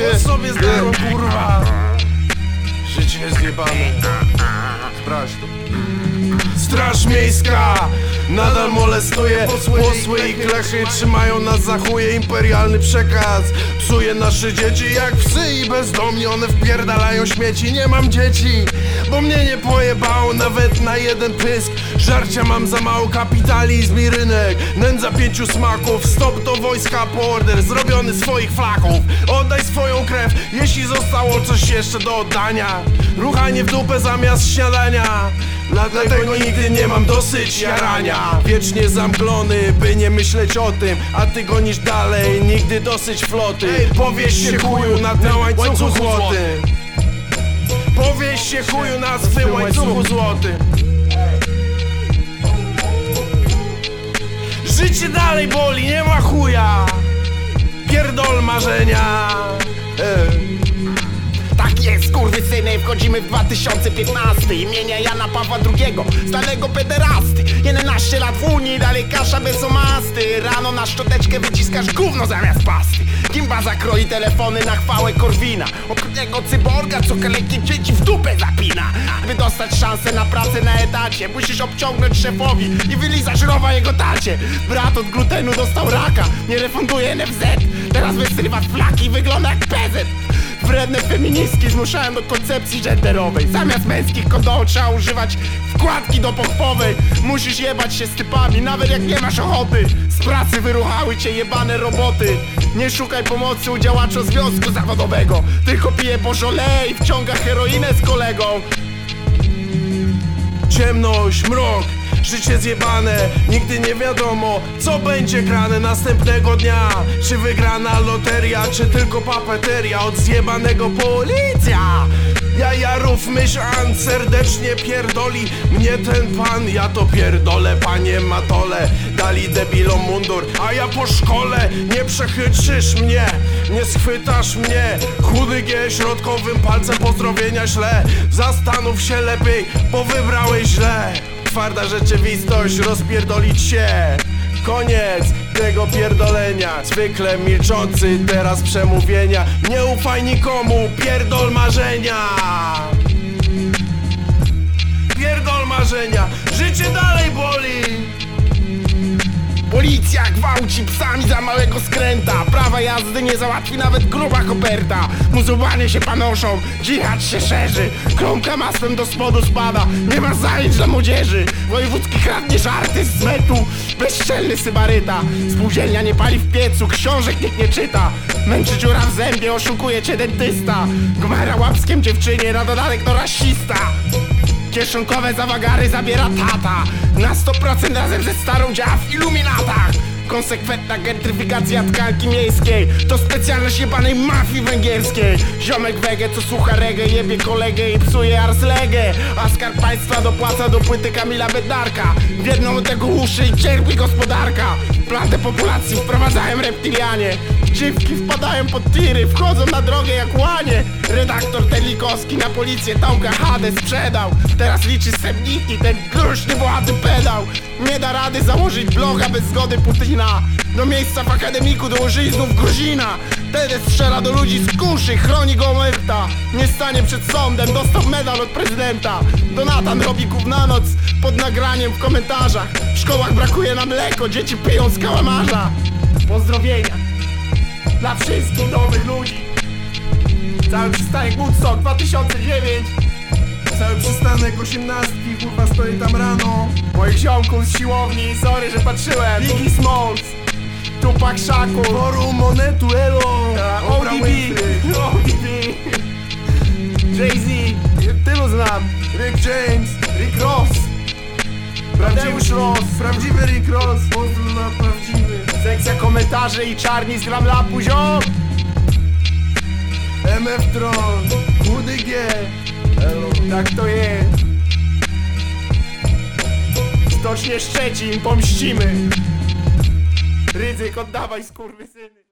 Głos sobie zdałem, kurwa. Życie jest jebane. Sprawdź to. Straż miejska nadal molestuje Posły i klechy trzymają nas za chuje Imperialny przekaz. Psuje nasze dzieci Jak psy i bezdomni one wpierdalają śmieci. Nie mam dzieci, bo mnie nie pojebało Nawet na jeden pysk. Żarcia mam za mało, kapitalizm i rynek. Nędza pięciu smaków Stop do wojska po order Zrobiony swoich flaków. Oddaj swoją krew, jeśli zostało coś jeszcze do oddania. Ruchanie w dupę zamiast śniadania Dlatego nigdy nie mam dosyć jarania. Wiecznie zamglony, by nie myśleć o tym. A ty gonisz dalej, nigdy dosyć floty. Powieś się chuju na tym łańcuchu złotym Powieś się chuju na swym łańcuchu złotym Życie dalej boli, nie ma chuja. Pierdol marzenia. Tak jest, syny, wchodzimy w 2015 Imienia Jana Pawła II, znanego pederasty. 11 lat w Unii, dalej kasza bez omasty. Rano na szczoteczkę wyciskasz gówno zamiast pasty. Gimba zakroi telefony na chwałę Korwina. Okrutnego cyborga, co kalekie dzieci w dupę zapina. By dostać szansę na pracę na etacie Musisz obciągnąć szefowi i wylizać rowa jego tacie. Brat od glutenu dostał raka, nie refunduje NFZ Teraz wysrywa flaki wygląda jak PZ Wredne feministki zmuszają do koncepcji genderowej. Zamiast męskich kondołów trzeba używać wkładki do pochwowej Musisz jebać się z typami, nawet jak nie masz ochoty. Z pracy wyruchały cię jebane roboty. Nie szukaj pomocy u działacza związku zawodowego. Tylko pije bożole i wciąga heroinę z kolegą. Ciemność, mrok, życie zjebane Nigdy nie wiadomo, co będzie grane następnego dnia. Czy wygrana loteria, czy tylko papeteria Od zjebanego policja? Jajarów myśl an serdecznie pierdoli Mnie ten pan, ja to pierdolę panie matole Dali debilom mundur, a ja po szkole. Nie przechytrzysz mnie, nie schwytasz mnie. Chudy G środkowym palcem pozdrowienia śle Zastanów się lepiej, bo wybrałeś źle Twarda rzeczywistość, rozpierdolić się. Koniec tego pierdolenia. Zwykle milczący teraz przemówienia. Nie ufaj nikomu, pierdol marzenia. Pierdol marzenia, życie boli Policja gwałci psami za małego skręta. Prawa jazdy nie załatwi nawet gruba koperta. Muzułmanie się panoszą, dżihad się szerzy. Kromka masłem do spodu spada Nie ma zajęć dla młodzieży. Wojewódzki kradnie żarty z metu Bezczelny sybaryta. Spółdzielnia nie pali w piecu Książek nikt nie czyta. Męczy dziura w zębie, oszukuje cię dentysta. Gmera łapskiem dziewczynie, na dodatek to rasista Kieszonkowe zawagary zabiera tata. Na 100% razem ze starą działa w iluminatach Konsekwentna gentryfikacja tkanki miejskiej. To specjalność jebanej mafii węgierskiej. Ziomek wege co słucha reggae Jebie kolegę i psuje arslegę A skarb państwa dopłaca do płyty Kamila Bednarka. Wiedną tego uszy i cierpi gospodarka. Plan depopulacji wprowadzają reptilianie. Dziwki wpadają pod tiry, wchodzą na drogę jak łanie. Redaktor Na policję Tomka Hade sprzedał. Teraz liczy semniki, ten gruszny władzy pedał. Nie da rady założyć bloga bez zgody Putina. Do miejsca w akademiku dołożyli znów Gruzina. Wtedy strzela do ludzi z kuszy, chroni go omerta. Nie stanie przed sądem, dostał medal od prezydenta. Donatan robi gówna noc pod nagraniem w komentarzach. W szkołach brakuje nam mleko, dzieci piją z kałamarza. Pozdrowienia dla wszystkich nowych ludzi Cały przystanek Woodstock 2009 Cały przystanek osiemnastki, kurwa stoi tam rano. Moich ziomków z siłowni, sorry, że patrzyłem. Biggie Smalls Tupac Shakur. Forum Monetu, elo. ODB ODB Jay-Z Tylu znam. Rick James, Rick Ross. Prawdziwy Ross. Prawdziwy Rick Ross, pozdro na prawdziwy. Sekcja komentarzy i czarni z gram lapu ziom MF Tron, WDG Elo, tak to jest. Stocznie Szczecin, pomścimy. Ryzyk, oddawaj skurwysyny